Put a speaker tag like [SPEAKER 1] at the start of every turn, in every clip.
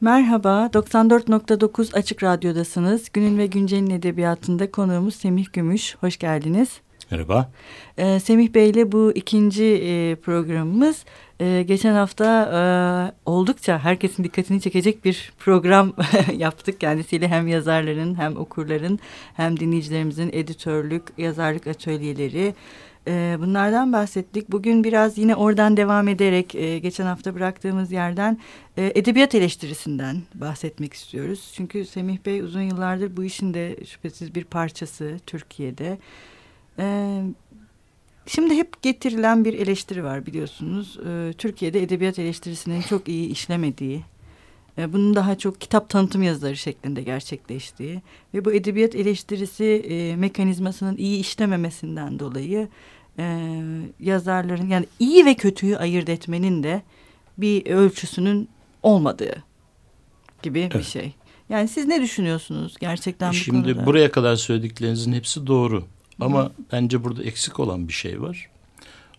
[SPEAKER 1] Merhaba, 94.9 Açık Radyo'dasınız. Günün ve Güncel'in edebiyatında konuğumuz Semih Gümüş. Hoş geldiniz.
[SPEAKER 2] Merhaba.
[SPEAKER 1] Ee, Semih Bey ile bu ikinci e, programımız. Ee, geçen hafta e, oldukça herkesin dikkatini çekecek bir program yaptık. Kendisiyle hem yazarların hem okurların hem dinleyicilerimizin editörlük, yazarlık atölyeleri... E, bunlardan bahsettik. Bugün biraz yine oradan devam ederek e, geçen hafta bıraktığımız yerden e, edebiyat eleştirisinden bahsetmek istiyoruz. Çünkü Semih Bey uzun yıllardır bu işin de şüphesiz bir parçası Türkiye'de. Şimdi hep getirilen bir eleştiri var biliyorsunuz. Türkiye'de edebiyat eleştirisinin çok iyi işlemediği, bunun daha çok kitap tanıtım yazıları şeklinde gerçekleştiği ve bu edebiyat eleştirisi mekanizmasının iyi işlememesinden dolayı e, yazarların yani iyi ve kötüyü ayırt etmenin de bir ölçüsünün olmadığı gibi evet. bir şey. Yani siz ne düşünüyorsunuz gerçekten bu
[SPEAKER 2] Şimdi
[SPEAKER 1] konuda?
[SPEAKER 2] buraya kadar söylediklerinizin hepsi doğru. Ama Hı. bence burada eksik olan bir şey var.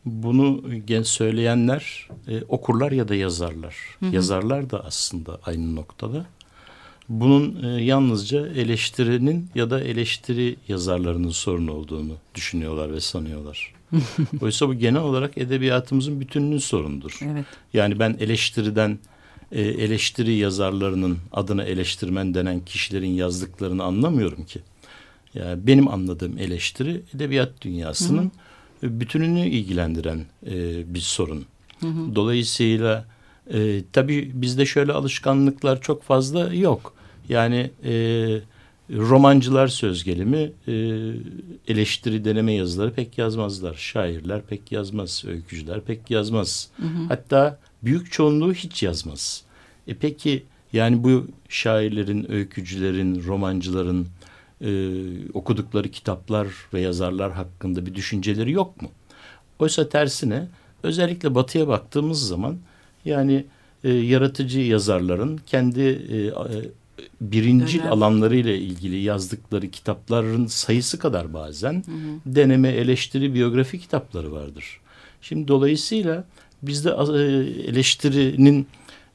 [SPEAKER 2] Bunu söyleyenler e, okurlar ya da yazarlar. Hı hı. Yazarlar da aslında aynı noktada. Bunun e, yalnızca eleştirinin ya da eleştiri yazarlarının sorunu olduğunu düşünüyorlar ve sanıyorlar. Oysa bu genel olarak edebiyatımızın bütününün sorunudur. Evet. Yani ben eleştiriden e, eleştiri yazarlarının adına eleştirmen denen kişilerin yazdıklarını anlamıyorum ki. Yani benim anladığım eleştiri edebiyat dünyasının hı hı. bütününü ilgilendiren e, bir sorun. Hı hı. Dolayısıyla e, tabii bizde şöyle alışkanlıklar çok fazla yok. Yani e, romancılar söz gelimi e, eleştiri deneme yazıları pek yazmazlar. Şairler pek yazmaz, öykücüler pek yazmaz. Hı hı. Hatta büyük çoğunluğu hiç yazmaz. E peki yani bu şairlerin, öykücülerin, romancıların e, okudukları kitaplar ve yazarlar hakkında bir düşünceleri yok mu? Oysa tersine özellikle batıya baktığımız zaman yani e, yaratıcı yazarların kendi e, birincil Önemli. alanlarıyla ilgili yazdıkları kitapların sayısı kadar bazen hı hı. deneme, eleştiri, biyografi kitapları vardır. Şimdi dolayısıyla bizde e, eleştirinin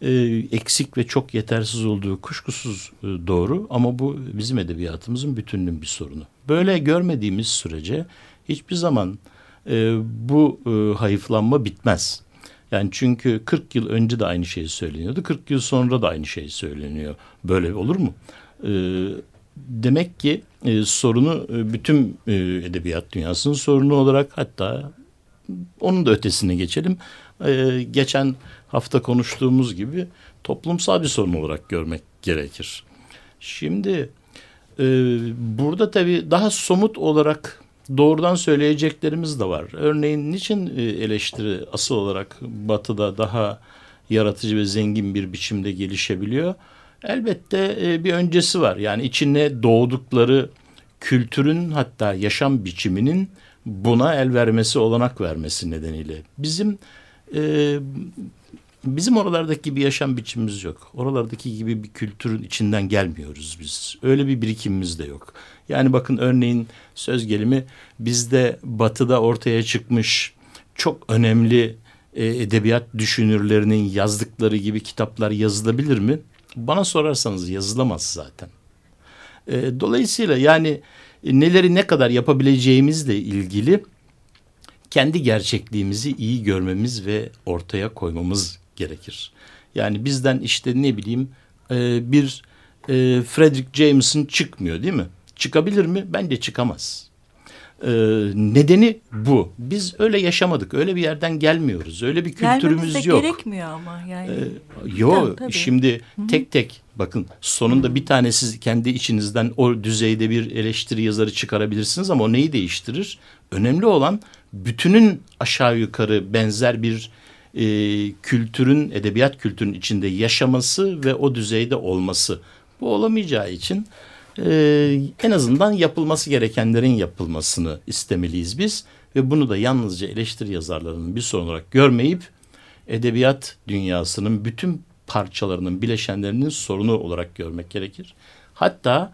[SPEAKER 2] e, eksik ve çok yetersiz olduğu kuşkusuz e, doğru ama bu bizim edebiyatımızın bütününün bir sorunu. Böyle görmediğimiz sürece hiçbir zaman bu hayıflanma bitmez. Yani çünkü 40 yıl önce de aynı şey söyleniyordu. 40 yıl sonra da aynı şey söyleniyor. Böyle olur mu? Ee, demek ki e, sorunu e, bütün e, edebiyat dünyasının sorunu olarak hatta onun da ötesine geçelim. E, geçen hafta konuştuğumuz gibi toplumsal bir sorun olarak görmek gerekir. Şimdi e, burada tabii daha somut olarak doğrudan söyleyeceklerimiz de var. Örneğin niçin e, eleştiri asıl olarak batıda daha yaratıcı ve zengin bir biçimde gelişebiliyor? Elbette e, bir öncesi var. Yani içine doğdukları kültürün hatta yaşam biçiminin buna el vermesi, olanak vermesi nedeniyle. Bizim e, bizim oralardaki bir yaşam biçimimiz yok. Oralardaki gibi bir kültürün içinden gelmiyoruz biz. Öyle bir birikimimiz de yok. Yani bakın örneğin söz gelimi bizde batıda ortaya çıkmış çok önemli e, edebiyat düşünürlerinin yazdıkları gibi kitaplar yazılabilir mi? Bana sorarsanız yazılamaz zaten. E, dolayısıyla yani neleri ne kadar yapabileceğimizle ilgili kendi gerçekliğimizi iyi görmemiz ve ortaya koymamız gerekir. Yani bizden işte ne bileyim e, bir e, Frederick Jameson çıkmıyor değil mi? Çıkabilir mi? Bence çıkamaz. Ee, nedeni bu. Biz öyle yaşamadık. Öyle bir yerden gelmiyoruz. Öyle bir kültürümüz yok.
[SPEAKER 1] gerekmiyor ama yani. Ee,
[SPEAKER 2] yo tabii. şimdi Hı-hı. tek tek bakın sonunda Hı-hı. bir tane siz kendi içinizden o düzeyde bir eleştiri yazarı çıkarabilirsiniz ama o neyi değiştirir? Önemli olan bütünün aşağı yukarı benzer bir e, kültürün, edebiyat kültürünün içinde yaşaması ve o düzeyde olması. Bu olamayacağı için e, en azından yapılması gerekenlerin yapılmasını istemeliyiz biz. Ve bunu da yalnızca eleştiri yazarlarının bir sorun olarak görmeyip edebiyat dünyasının bütün parçalarının, bileşenlerinin sorunu olarak görmek gerekir. Hatta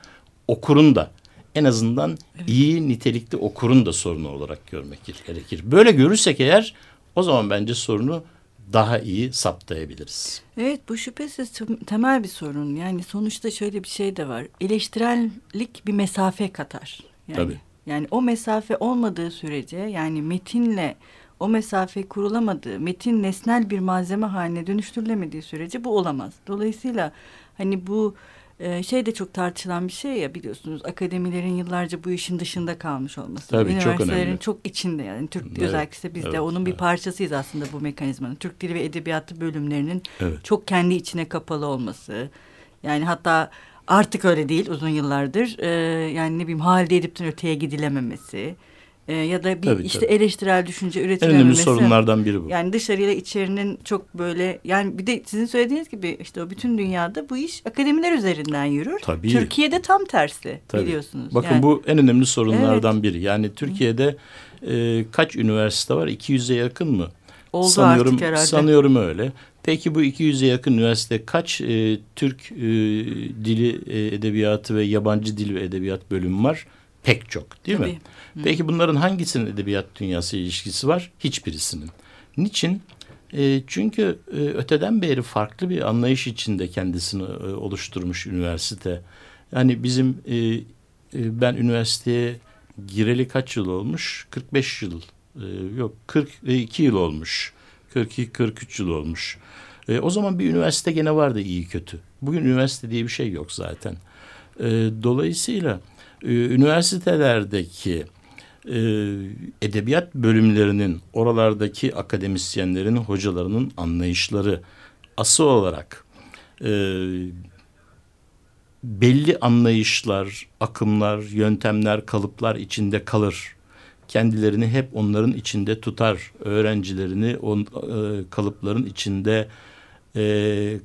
[SPEAKER 2] okurun da en azından evet. iyi nitelikli okurun da sorunu olarak görmek gerekir. Böyle görürsek eğer o zaman bence sorunu daha iyi saptayabiliriz.
[SPEAKER 1] Evet bu şüphesiz temel bir sorun. Yani sonuçta şöyle bir şey de var. Eleştirellik bir mesafe katar. Yani,
[SPEAKER 2] Tabii.
[SPEAKER 1] Yani o mesafe olmadığı sürece yani metinle o mesafe kurulamadığı, metin nesnel bir malzeme haline dönüştürülemediği sürece bu olamaz. Dolayısıyla hani bu e, şey de çok tartışılan bir şey ya biliyorsunuz akademilerin yıllarca bu işin dışında kalmış olması.
[SPEAKER 2] Tabii
[SPEAKER 1] Üniversitelerin
[SPEAKER 2] çok önemli.
[SPEAKER 1] çok içinde yani Türk
[SPEAKER 2] Evet,
[SPEAKER 1] özellikle biz
[SPEAKER 2] evet,
[SPEAKER 1] de onun bir
[SPEAKER 2] evet.
[SPEAKER 1] parçasıyız aslında bu mekanizmanın. Türk Dili ve Edebiyatı bölümlerinin
[SPEAKER 2] Evet.
[SPEAKER 1] çok kendi içine kapalı olması. Yani hatta artık öyle değil uzun yıllardır. Ee, yani ne bileyim halde edipten öteye gidilememesi. Ee, ya da bir
[SPEAKER 2] Tabii,
[SPEAKER 1] işte
[SPEAKER 2] tabii.
[SPEAKER 1] eleştirel düşünce
[SPEAKER 2] En önemli sorunlardan biri bu.
[SPEAKER 1] Yani dışarıyla içerinin çok böyle yani bir de sizin söylediğiniz gibi işte o bütün dünyada bu iş akademiler üzerinden yürür.
[SPEAKER 2] Tabii.
[SPEAKER 1] Türkiye'de tam tersi
[SPEAKER 2] Tabii.
[SPEAKER 1] biliyorsunuz.
[SPEAKER 2] Bakın
[SPEAKER 1] Yani-
[SPEAKER 2] bu en önemli sorunlardan biri. Yani Türkiye'de e, kaç üniversite var? 200'e yakın mı?
[SPEAKER 1] oldu
[SPEAKER 2] sanıyorum,
[SPEAKER 1] artık herhalde.
[SPEAKER 2] Sanıyorum öyle. Peki bu 200'e yakın üniversite kaç e, Türk e, dili, e, edebiyatı ve yabancı dil ve edebiyat bölümü var? Pek çok değil mi?
[SPEAKER 1] Tabii.
[SPEAKER 2] Peki bunların hangisinin edebiyat dünyası ilişkisi var? Hiçbirisinin. Niçin? E, çünkü e, öteden beri farklı bir anlayış içinde kendisini e, oluşturmuş üniversite. Yani bizim e, e, ben üniversiteye gireli kaç yıl olmuş? 45 yıl. E, yok 42 yıl olmuş. 42-43 yıl olmuş. E, o zaman bir üniversite gene vardı iyi kötü. Bugün üniversite diye bir şey yok zaten. E, dolayısıyla e, üniversitelerdeki e, edebiyat bölümlerinin oralardaki akademisyenlerin, hocalarının anlayışları asıl olarak e, belli anlayışlar, akımlar, yöntemler, kalıplar içinde kalır. Kendilerini hep onların içinde tutar. Öğrencilerini o e, kalıpların içinde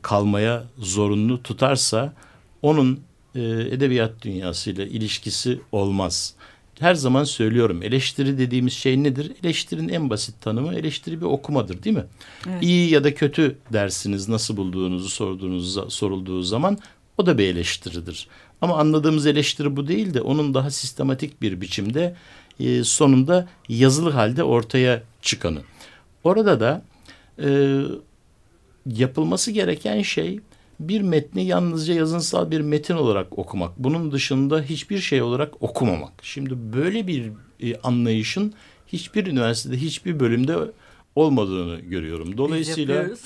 [SPEAKER 2] kalmaya zorunlu tutarsa onun e, edebiyat dünyasıyla ilişkisi olmaz. Her zaman söylüyorum eleştiri dediğimiz şey nedir? Eleştirinin en basit tanımı eleştiri bir okumadır değil mi?
[SPEAKER 1] Evet.
[SPEAKER 2] İyi ya da kötü dersiniz nasıl bulduğunuzu sorduğunuz sorulduğu zaman o da bir eleştiridir. Ama anladığımız eleştiri bu değil de onun daha sistematik bir biçimde e, sonunda yazılı halde ortaya çıkanı. Orada da e, yapılması gereken şey bir metni yalnızca yazınsal bir metin olarak okumak. Bunun dışında hiçbir şey olarak okumamak. Şimdi böyle bir e, anlayışın hiçbir üniversitede, hiçbir bölümde olmadığını görüyorum. Dolayısıyla
[SPEAKER 1] Biz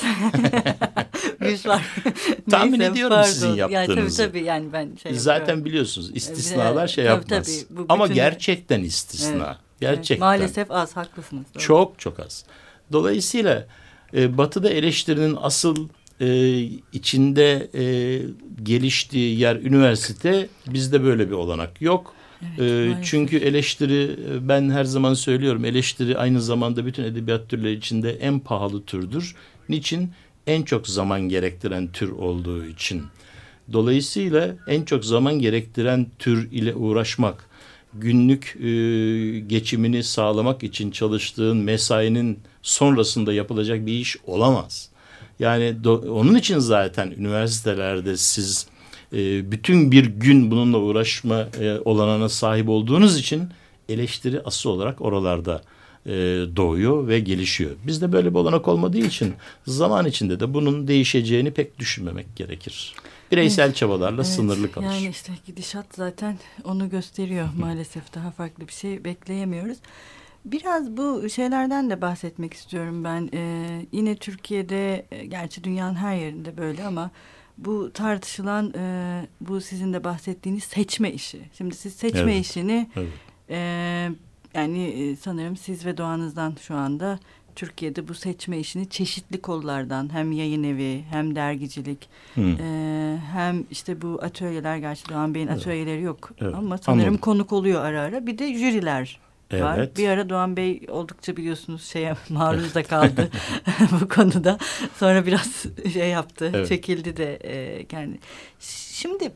[SPEAKER 1] Biz var.
[SPEAKER 2] Tahmin
[SPEAKER 1] Neyse,
[SPEAKER 2] ediyorum
[SPEAKER 1] pardon.
[SPEAKER 2] sizin
[SPEAKER 1] Yani
[SPEAKER 2] yaptığınızı.
[SPEAKER 1] tabii tabii yani ben şey
[SPEAKER 2] zaten
[SPEAKER 1] yapıyorum.
[SPEAKER 2] biliyorsunuz istisnalar şey
[SPEAKER 1] Tabii,
[SPEAKER 2] yapmaz.
[SPEAKER 1] tabii. Bu
[SPEAKER 2] Ama
[SPEAKER 1] bütün-
[SPEAKER 2] gerçekten istisna.
[SPEAKER 1] Evet.
[SPEAKER 2] Gerçekten.
[SPEAKER 1] Evet, maalesef az haklısınız. Doğru.
[SPEAKER 2] Çok çok az. Dolayısıyla e, Batı'da eleştirinin asıl e, içinde e, geliştiği yer üniversite bizde böyle bir olanak yok.
[SPEAKER 1] Evet,
[SPEAKER 2] E, çünkü eleştiri e, ben her zaman söylüyorum eleştiri aynı zamanda bütün edebiyat türleri içinde en pahalı türdür. Niçin? En çok zaman gerektiren tür olduğu için. Dolayısıyla en çok zaman gerektiren tür ile uğraşmak, günlük e, geçimini sağlamak için çalıştığın mesainin sonrasında yapılacak bir iş olamaz. Yani do- onun için zaten üniversitelerde siz e, bütün bir gün bununla uğraşma e, olanağına sahip olduğunuz için eleştiri asıl olarak oralarda e, doğuyor ve gelişiyor. Bizde böyle bir olanak olmadığı için zaman içinde de bunun değişeceğini pek düşünmemek gerekir. Bireysel çabalarla
[SPEAKER 1] Evet,
[SPEAKER 2] sınırlı kalır.
[SPEAKER 1] Yani işte gidişat zaten onu gösteriyor maalesef. Daha farklı bir şey bekleyemiyoruz. Biraz bu şeylerden de bahsetmek istiyorum ben. Ee, yine Türkiye'de, e, gerçi dünyanın her yerinde böyle ama bu tartışılan, e, bu sizin de bahsettiğiniz seçme işi. Şimdi siz seçme
[SPEAKER 2] Evet.
[SPEAKER 1] işini,
[SPEAKER 2] Evet.
[SPEAKER 1] e, yani e, sanırım siz ve doğanızdan şu anda Türkiye'de bu seçme işini çeşitli kollardan hem yayın evi hem dergicilik ee, hem işte bu atölyeler gerçi Doğan Bey'in atölyeleri yok
[SPEAKER 2] Evet,
[SPEAKER 1] ama sanırım
[SPEAKER 2] anladım.
[SPEAKER 1] konuk oluyor ara ara. Bir de jüriler var.
[SPEAKER 2] Evet.
[SPEAKER 1] Bir ara Doğan Bey oldukça biliyorsunuz şeye maruz da kaldı bu konuda. Sonra biraz şey yaptı,
[SPEAKER 2] Evet.
[SPEAKER 1] çekildi de e, kendi. Şimdi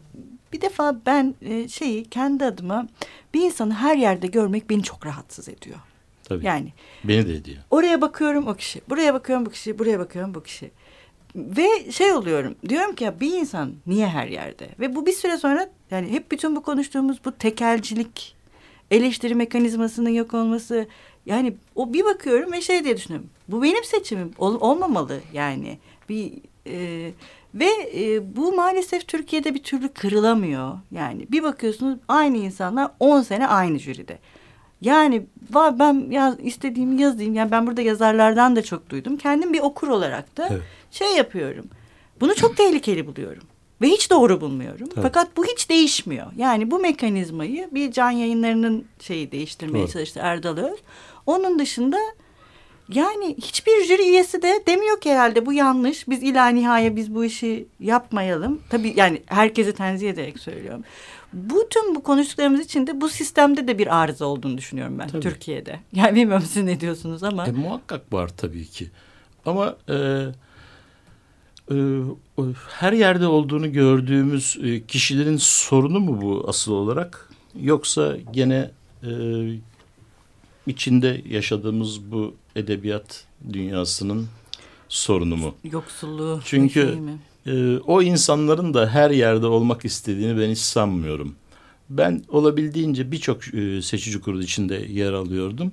[SPEAKER 1] bir defa ben e, şeyi kendi adıma bir insanı her yerde görmek beni çok rahatsız ediyor.
[SPEAKER 2] Tabii.
[SPEAKER 1] Yani
[SPEAKER 2] Beni de ediyor.
[SPEAKER 1] Oraya bakıyorum o kişi, buraya bakıyorum bu kişi, buraya bakıyorum bu kişi. Ve şey oluyorum, diyorum ki ya bir insan niye her yerde? Ve bu bir süre sonra yani hep bütün bu konuştuğumuz bu tekelcilik, eleştiri mekanizmasının yok olması, Yani o bir bakıyorum ve şey diye düşünüyorum. Bu benim seçimim. Ol, olmamalı yani. Bir e, ve e, bu maalesef Türkiye'de bir türlü kırılamıyor. Yani bir bakıyorsunuz aynı insanlar 10 sene aynı jüride. Yani ben yaz, istediğimi yazayım. Yani ben burada yazarlardan da çok duydum. Kendim bir okur olarak da evet. şey yapıyorum. Bunu çok tehlikeli buluyorum. Ve hiç doğru bulmuyorum. Tabii. Fakat bu hiç değişmiyor. Yani bu mekanizmayı bir can yayınlarının şeyi değiştirmeye Doğru. çalıştı Erdal Öz. Onun dışında yani hiçbir jüri üyesi de demiyor ki herhalde bu yanlış. Biz ila nihaya biz bu işi yapmayalım. Tabii yani herkesi tenzih ederek söylüyorum. Bu tüm bu konuştuklarımız için de bu sistemde de bir arıza olduğunu düşünüyorum ben tabii. Türkiye'de. Yani bilmiyorum siz ne diyorsunuz ama.
[SPEAKER 2] E, muhakkak var tabii ki. Ama e, her yerde olduğunu gördüğümüz e, kişilerin sorunu mu bu asıl olarak? Yoksa gene e, içinde yaşadığımız bu edebiyat dünyasının sorunu mu?
[SPEAKER 1] Yoksulluğu.
[SPEAKER 2] Çünkü şey e, o insanların da her yerde olmak istediğini ben hiç sanmıyorum. Ben olabildiğince birçok e, seçici kurulu içinde yer alıyordum.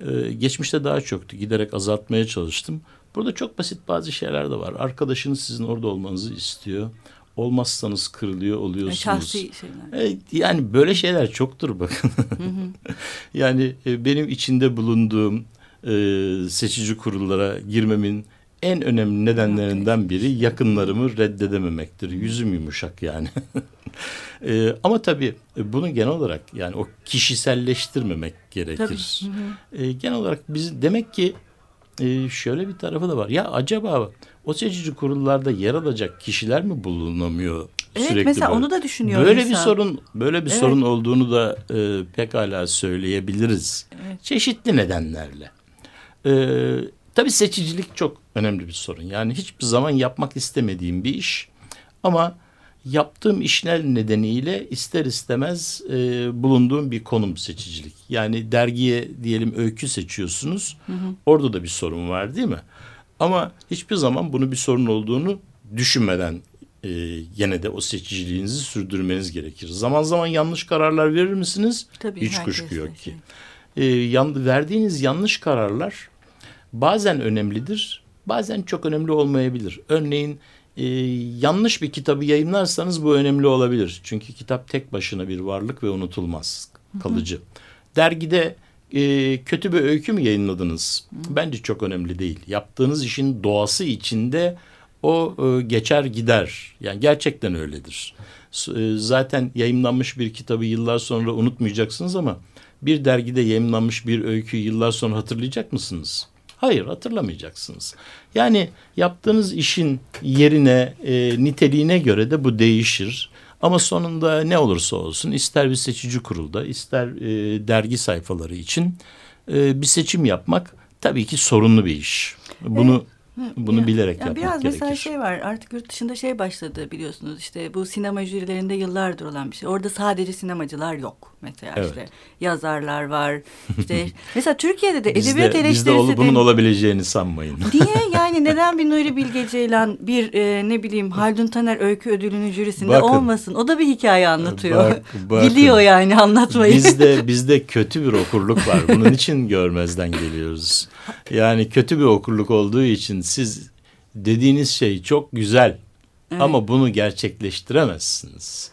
[SPEAKER 2] E, geçmişte daha çoktu. Giderek azaltmaya çalıştım. Burada çok basit bazı şeyler de var. Arkadaşınız sizin orada olmanızı istiyor. Olmazsanız kırılıyor oluyorsunuz.
[SPEAKER 1] Şahsi şeyler.
[SPEAKER 2] E, yani böyle şeyler çoktur bakın. yani e, benim içinde bulunduğum e, seçici kurullara girmemin en önemli nedenlerinden biri yakınlarımı reddedememektir. Yüzüm yumuşak yani. e, ama tabii bunu genel olarak yani o kişiselleştirmemek gerekir. E, genel olarak biz demek ki e, şöyle bir tarafı da var. Ya acaba o seçici kurullarda yer alacak kişiler mi bulunamıyor
[SPEAKER 1] evet, sürekli? mesela böyle? onu da düşünüyorum.
[SPEAKER 2] Böyle insan. bir sorun, böyle bir evet. sorun olduğunu da e, pekala söyleyebiliriz. Evet. Çeşitli nedenlerle. E, tabii seçicilik çok önemli bir sorun. Yani hiçbir zaman yapmak istemediğim bir iş ama yaptığım işler nedeniyle ister istemez e, bulunduğum bir konum seçicilik. Yani dergiye diyelim öykü seçiyorsunuz. Hı hı. Orada da bir sorun var değil mi? Ama hiçbir zaman bunu bir sorun olduğunu düşünmeden e, yine de o seçiciliğinizi sürdürmeniz gerekir. Zaman zaman yanlış kararlar verir misiniz?
[SPEAKER 1] Tabii,
[SPEAKER 2] Hiç kuşku yok ki. E, yan, verdiğiniz yanlış kararlar bazen önemlidir, bazen çok önemli olmayabilir. Örneğin e, yanlış bir kitabı yayınlarsanız bu önemli olabilir. Çünkü kitap tek başına bir varlık ve unutulmaz, kalıcı. Hı hı. Dergide e, kötü bir öykü mü yayınladınız? Hı. Bence çok önemli değil. Yaptığınız işin doğası içinde o e, geçer gider. Yani gerçekten öyledir. E, zaten yayınlanmış bir kitabı yıllar sonra unutmayacaksınız ama bir dergide yayınlanmış bir öyküyü yıllar sonra hatırlayacak mısınız? Hayır hatırlamayacaksınız. Yani yaptığınız işin yerine, e, niteliğine göre de bu değişir. Ama sonunda ne olursa olsun ister bir seçici kurulda ister e, dergi sayfaları için e, bir seçim yapmak tabii ki sorunlu bir iş. Bunu evet. Bunu ya, bilerek ya yapmak
[SPEAKER 1] biraz
[SPEAKER 2] gerekir.
[SPEAKER 1] Biraz mesela şey var artık yurt dışında şey başladı biliyorsunuz işte bu sinema jürilerinde yıllardır olan bir şey. Orada sadece sinemacılar yok mesela evet. işte yazarlar var. işte mesela Türkiye'de de edebiyat eleştirisi
[SPEAKER 2] bizde ol, bunun de, olabileceğini sanmayın.
[SPEAKER 1] Diye yani neden bir Nuri Bilge Ceylan bir e, ne bileyim Haldun Taner öykü ödülünün jürisinde bakın, olmasın. O da bir hikaye anlatıyor. Bak, bakın, Biliyor yani anlatmayı.
[SPEAKER 2] Bizde bizde kötü bir okurluk var. Bunun için görmezden geliyoruz. Yani kötü bir okurluk olduğu için siz dediğiniz şey çok güzel evet. ama bunu gerçekleştiremezsiniz.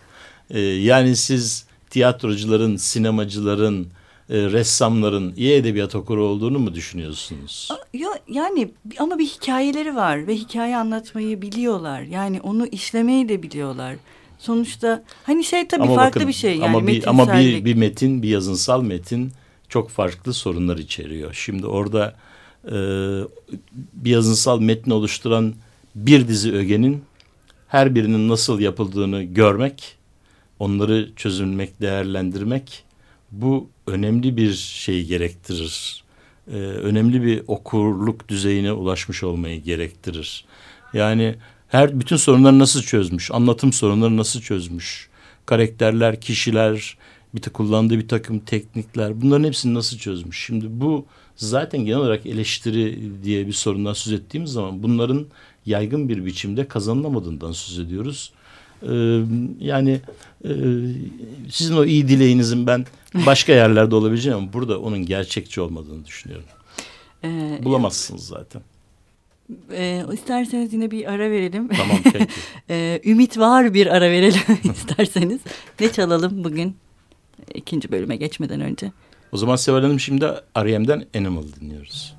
[SPEAKER 2] Ee, yani siz tiyatrocuların, sinemacıların, e, ressamların iyi edebiyat okuru olduğunu mu düşünüyorsunuz?
[SPEAKER 1] Ya, yani ama bir hikayeleri var ve hikaye anlatmayı biliyorlar. Yani onu işlemeyi de biliyorlar. Sonuçta hani şey tabii ama farklı bakın, bir şey yani
[SPEAKER 2] ama bir, ama bir, bir metin, bir yazınsal metin çok farklı sorunlar içeriyor. Şimdi orada e, bir yazınsal metni oluşturan bir dizi ögenin her birinin nasıl yapıldığını görmek, onları çözülmek, değerlendirmek bu önemli bir şey gerektirir. Ee, önemli bir okurluk düzeyine ulaşmış olmayı gerektirir. Yani her bütün sorunları nasıl çözmüş, anlatım sorunları nasıl çözmüş, karakterler, kişiler, bir de kullandığı bir takım teknikler bunların hepsini nasıl çözmüş. Şimdi bu zaten genel olarak eleştiri diye bir sorundan söz ettiğimiz zaman bunların yaygın bir biçimde kazanılamadığından söz ediyoruz.
[SPEAKER 3] Ee, yani e, sizin o iyi dileğinizin ben başka yerlerde olabileceğim ama burada onun gerçekçi olmadığını düşünüyorum. Ee, Bulamazsınız zaten.
[SPEAKER 1] E, isterseniz yine bir ara verelim.
[SPEAKER 3] Tamam peki.
[SPEAKER 1] e, ümit var bir ara verelim isterseniz. Ne çalalım bugün ikinci bölüme geçmeden önce?
[SPEAKER 3] O zaman Seval Hanım şimdi R.E.M'den Animal dinliyoruz.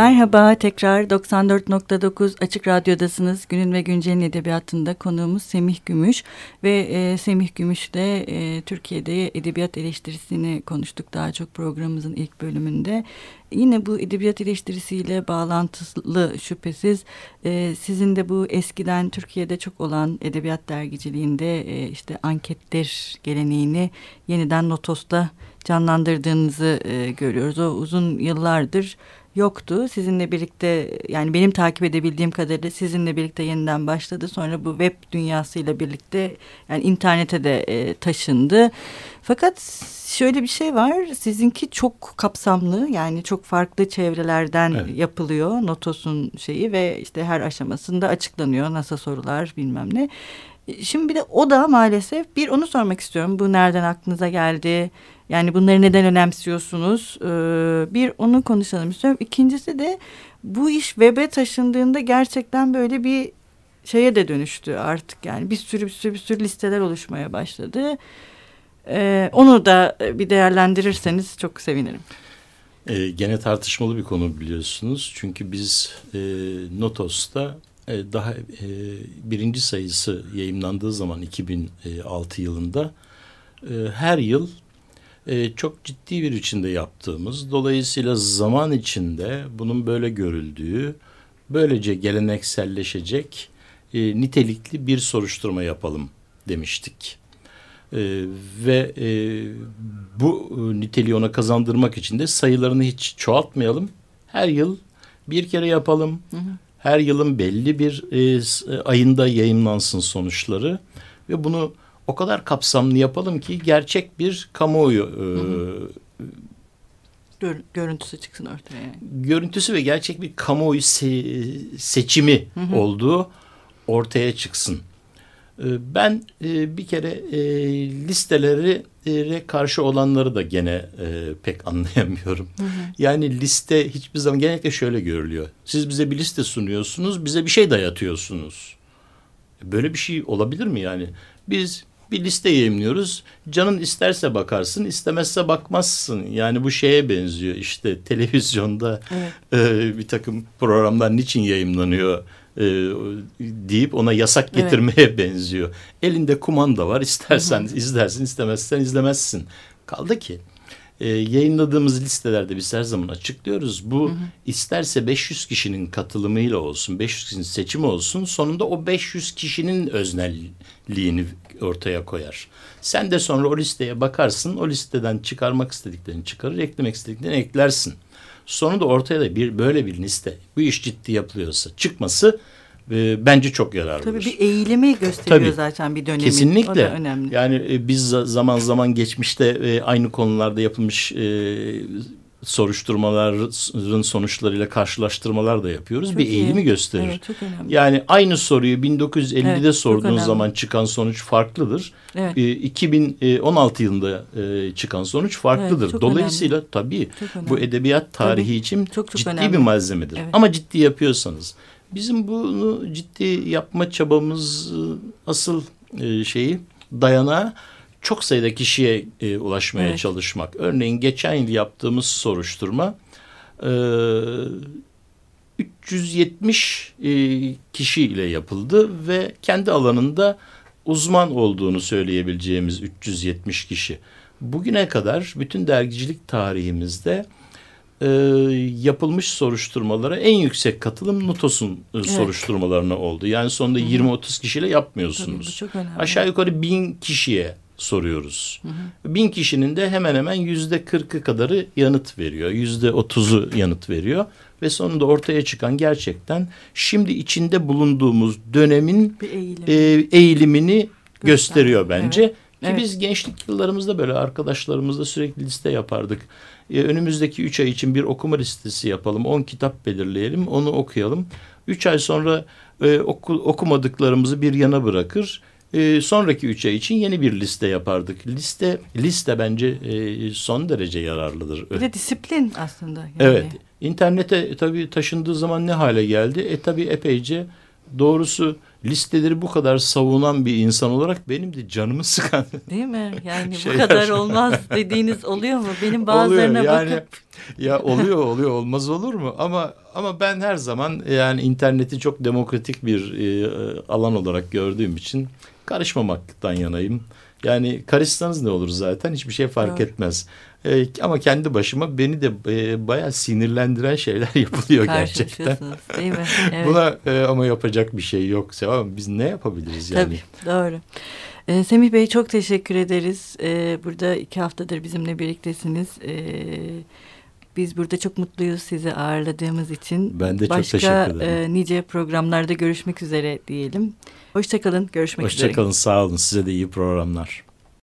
[SPEAKER 1] Merhaba tekrar 94.9 Açık Radyo'dasınız. Günün ve Güncel'in edebiyatında konuğumuz Semih Gümüş ve e, Semih Gümüş'le e, Türkiye'de edebiyat eleştirisini konuştuk daha çok programımızın ilk bölümünde. Yine bu edebiyat eleştirisiyle bağlantılı şüphesiz e, sizin de bu eskiden Türkiye'de çok olan edebiyat dergiciliğinde e, işte anketler geleneğini yeniden Notos'ta canlandırdığınızı e, görüyoruz. O uzun yıllardır yoktu. Sizinle birlikte yani benim takip edebildiğim kadarıyla sizinle birlikte yeniden başladı. Sonra bu web dünyasıyla birlikte yani internete de e, taşındı. Fakat şöyle bir şey var. Sizinki çok kapsamlı yani çok farklı çevrelerden evet. yapılıyor. Notos'un şeyi ve işte her aşamasında açıklanıyor. NASA sorular bilmem ne. Şimdi bir de o da maalesef bir onu sormak istiyorum. Bu nereden aklınıza geldi? Yani bunları neden önemsiyorsunuz? Ee, bir onu konuşalım istiyorum. İkincisi de bu iş web'e taşındığında gerçekten böyle bir şeye de dönüştü artık. Yani bir sürü bir sürü bir sürü listeler oluşmaya başladı. Ee, onu da bir değerlendirirseniz çok sevinirim.
[SPEAKER 2] Ee, gene tartışmalı bir konu biliyorsunuz. Çünkü biz e, Notos'ta e, daha e, birinci sayısı yayımlandığı zaman 2006 yılında e, her yıl e, çok ciddi bir içinde yaptığımız, dolayısıyla zaman içinde bunun böyle görüldüğü, böylece gelenekselleşecek e, nitelikli bir soruşturma yapalım demiştik. E, ve e, bu niteliği ona kazandırmak için de sayılarını hiç çoğaltmayalım. Her yıl bir kere yapalım. Hı hı. Her yılın belli bir e ayında yayınlansın sonuçları ve bunu o kadar kapsamlı yapalım ki gerçek bir kamuoyu e,
[SPEAKER 1] Gör, görüntüsü çıksın ortaya. Yani.
[SPEAKER 2] Görüntüsü ve gerçek bir kamuoyu se seçimi hı hı. olduğu ortaya çıksın. E, ben e, bir kere e, listeleri karşı olanları da gene pek anlayamıyorum. Hı hı. Yani liste hiçbir zaman genellikle şöyle görülüyor. Siz bize bir liste sunuyorsunuz, bize bir şey dayatıyorsunuz. Böyle bir şey olabilir mi yani? Biz bir liste yayınlıyoruz. Canın isterse bakarsın, istemezse bakmazsın. Yani bu şeye benziyor işte televizyonda evet. e, bir takım programlar niçin yayınlanıyor e, deyip ona yasak getirmeye evet. benziyor. Elinde kumanda var, istersen Hı-hı. izlersin, istemezsen izlemezsin. Kaldı ki e, yayınladığımız listelerde biz her zaman açıklıyoruz. Bu hı hı. isterse 500 kişinin katılımıyla olsun, 500 kişinin seçimi olsun sonunda o 500 kişinin öznelliğini ortaya koyar. Sen de sonra o listeye bakarsın, o listeden çıkarmak istediklerini çıkarır, eklemek istediklerini eklersin. Sonunda ortaya da bir böyle bir liste, bu iş ciddi yapılıyorsa çıkması e, bence çok yararlı.
[SPEAKER 1] Tabii bir eğilimi gösteriyor Tabii, zaten bir dönemin.
[SPEAKER 2] Kesinlikle. O da önemli. Yani e, biz zaman zaman geçmişte e, aynı konularda yapılmış e, soruşturmaların sonuçlarıyla karşılaştırmalar da yapıyoruz. Çok bir iyi. eğilimi gösterir. Evet, çok önemli. Yani aynı soruyu 1950'de evet, sorduğun zaman çıkan sonuç farklıdır. Evet. E, 2016 yılında e, çıkan sonuç farklıdır. Evet, Dolayısıyla önemli. tabii bu edebiyat tarihi tabii. için çok, çok ciddi önemli. bir malzemedir. Evet. Ama ciddi yapıyorsanız Bizim bunu ciddi yapma çabamız asıl e, şeyi dayanağı çok sayıda kişiye e, ulaşmaya evet. çalışmak. Örneğin geçen yıl yaptığımız soruşturma e, 370 e, kişiyle yapıldı ve kendi alanında uzman olduğunu söyleyebileceğimiz 370 kişi. Bugüne kadar bütün dergicilik tarihimizde e, yapılmış soruşturmalara en yüksek katılım NUTOS'un e, evet. soruşturmalarına oldu. Yani sonunda 20-30 kişiyle yapmıyorsunuz. Tabii, çok önemli. Aşağı yukarı bin kişiye soruyoruz. Hı hı. Bin kişinin de hemen hemen yüzde kırkı kadarı yanıt veriyor. Yüzde otuzu yanıt veriyor. Ve sonunda ortaya çıkan gerçekten şimdi içinde bulunduğumuz dönemin eğilim. e, eğilimini Göster. gösteriyor bence. Evet. Ki evet. biz gençlik yıllarımızda böyle arkadaşlarımızla sürekli liste yapardık. Ee, önümüzdeki üç ay için bir okuma listesi yapalım. On kitap belirleyelim, onu okuyalım. Üç ay sonra e, oku, okumadıklarımızı bir yana bırakır. E, sonraki üç ay için yeni bir liste yapardık. Liste liste bence e, son derece yararlıdır.
[SPEAKER 1] Bir de disiplin aslında. Yani.
[SPEAKER 2] Evet. İnternete tabii taşındığı zaman ne hale geldi? E tabii epeyce doğrusu listeleri bu kadar savunan bir insan olarak benim de canımı sıkan.
[SPEAKER 1] Değil mi? Yani bu kadar olmaz dediğiniz oluyor mu? Benim bazılarına oluyor, yani, bakıp.
[SPEAKER 2] Ya oluyor oluyor olmaz olur mu? Ama ama ben her zaman yani interneti çok demokratik bir e, alan olarak gördüğüm için karışmamaktan yanayım. Yani karışsanız ne olur zaten hiçbir şey fark evet. etmez. E, ama kendi başıma beni de e, bayağı sinirlendiren şeyler yapılıyor gerçekten. Değil mi? Evet. Buna e, ama yapacak bir şey yok. Ama biz ne yapabiliriz yani?
[SPEAKER 1] Tabii doğru. Ee, Semih Bey çok teşekkür ederiz. Ee, burada iki haftadır bizimle birliktesiniz. Ee, Biz burada çok mutluyuz sizi ağırladığımız için.
[SPEAKER 2] Ben de
[SPEAKER 1] Başka,
[SPEAKER 2] çok teşekkür ederim.
[SPEAKER 1] E, nice programlarda görüşmek üzere diyelim. Hoşçakalın, görüşmek
[SPEAKER 2] Hoşça
[SPEAKER 1] üzere.
[SPEAKER 2] Hoşçakalın, sağ olun. Size de iyi programlar.